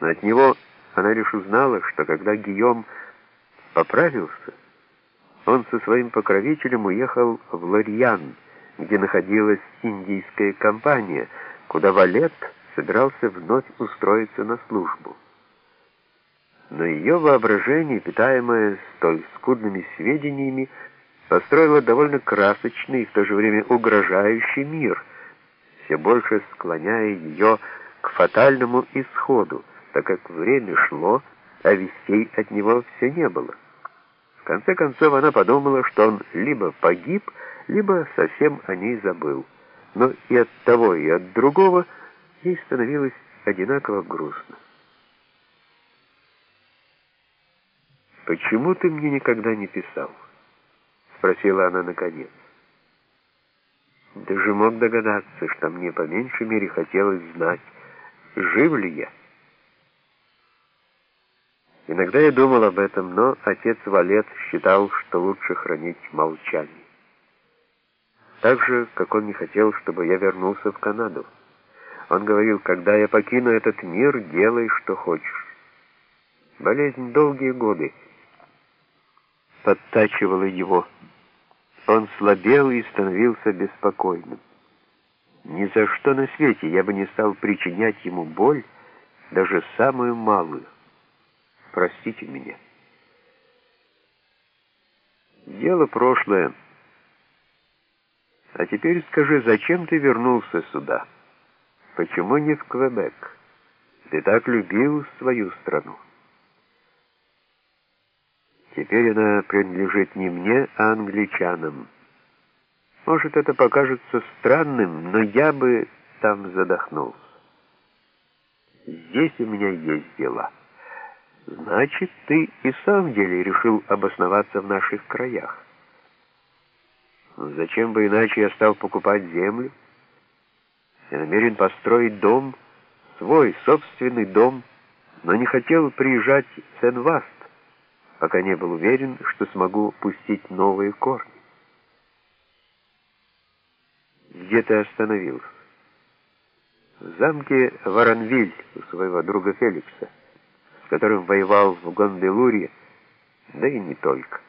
Но от него она лишь узнала, что когда Гийом поправился, он со своим покровителем уехал в Лорьян, где находилась индийская компания, куда Валет собирался вновь устроиться на службу. Но ее воображение, питаемое столь скудными сведениями, построило довольно красочный и в то же время угрожающий мир, все больше склоняя ее к фатальному исходу, так как время шло, а вестей от него все не было. В конце концов она подумала, что он либо погиб, либо совсем о ней забыл. Но и от того, и от другого ей становилось одинаково грустно. «Почему ты мне никогда не писал?» — спросила она наконец. «Ты же мог догадаться, что мне по меньшей мере хотелось знать, жив ли я?» Иногда я думал об этом, но отец Валет считал, что лучше хранить молчание. Так же, как он не хотел, чтобы я вернулся в Канаду. Он говорил, когда я покину этот мир, делай, что хочешь. Болезнь долгие годы подтачивала его. Он слабел и становился беспокойным. Ни за что на свете я бы не стал причинять ему боль, даже самую малую. Простите меня. Дело прошлое. А теперь скажи, зачем ты вернулся сюда? Почему не в Квебек? Ты так любил свою страну. Теперь она принадлежит не мне, а англичанам. Может, это покажется странным, но я бы там задохнулся. Здесь у меня есть дела. Значит, ты и в самом деле решил обосноваться в наших краях. Зачем бы иначе я стал покупать землю? Я намерен построить дом, свой собственный дом, но не хотел приезжать в Сен-Васт, пока не был уверен, что смогу пустить новые корни. Где ты остановился? В замке Воронвиль у своего друга Феликса которым воевал в Гонделуре, да и не только.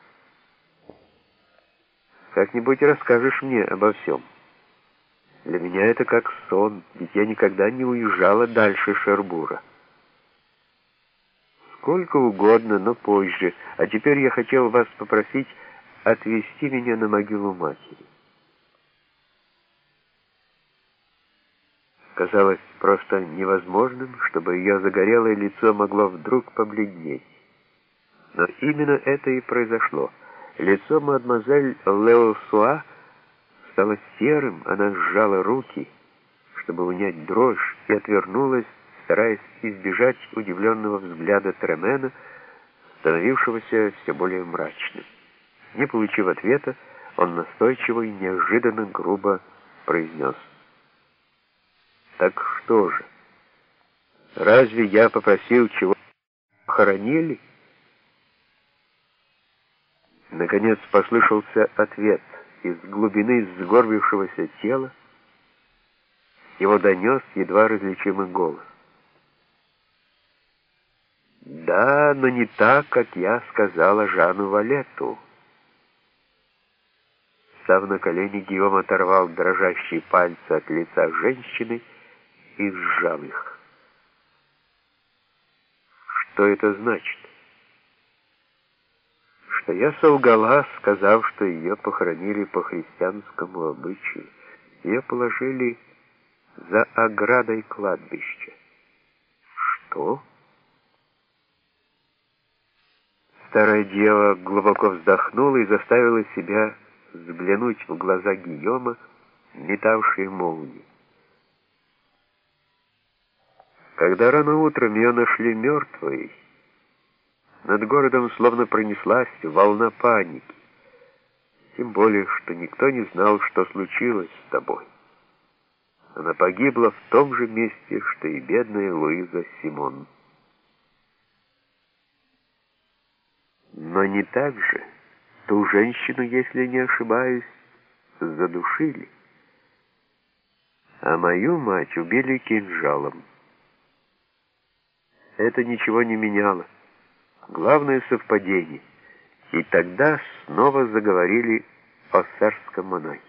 Как-нибудь расскажешь мне обо всем. Для меня это как сон, ведь я никогда не уезжала дальше Шербура. Сколько угодно, но позже. А теперь я хотел вас попросить отвезти меня на могилу матери. Казалось просто невозможным, чтобы ее загорелое лицо могло вдруг побледнеть. Но именно это и произошло. Лицо мадемуазель Лео Суа стало серым, она сжала руки, чтобы унять дрожь, и отвернулась, стараясь избежать удивленного взгляда Тремена, становившегося все более мрачным. Не получив ответа, он настойчиво и неожиданно грубо произнес — так что же? Разве я попросил чего хоронили? Наконец послышался ответ из глубины сгорбившегося тела. Его донес едва различимый голос. «Да, но не так, как я сказала Жану Валету». Став на колени, Гиом оторвал дрожащие пальцы от лица женщины и сжал их. Что это значит? Что я солгала, сказав, что ее похоронили по христианскому обычаю. Ее положили за оградой кладбища. Что? Старая дева глубоко вздохнула и заставила себя взглянуть в глаза Гийома, метавшие молнии. Когда рано утром ее нашли мертвой, над городом словно пронеслась волна паники. Тем более, что никто не знал, что случилось с тобой. Она погибла в том же месте, что и бедная Луиза Симон. Но не так же. Ту женщину, если не ошибаюсь, задушили. А мою мать убили кинжалом. Это ничего не меняло. Главное совпадение. И тогда снова заговорили о царском монахе.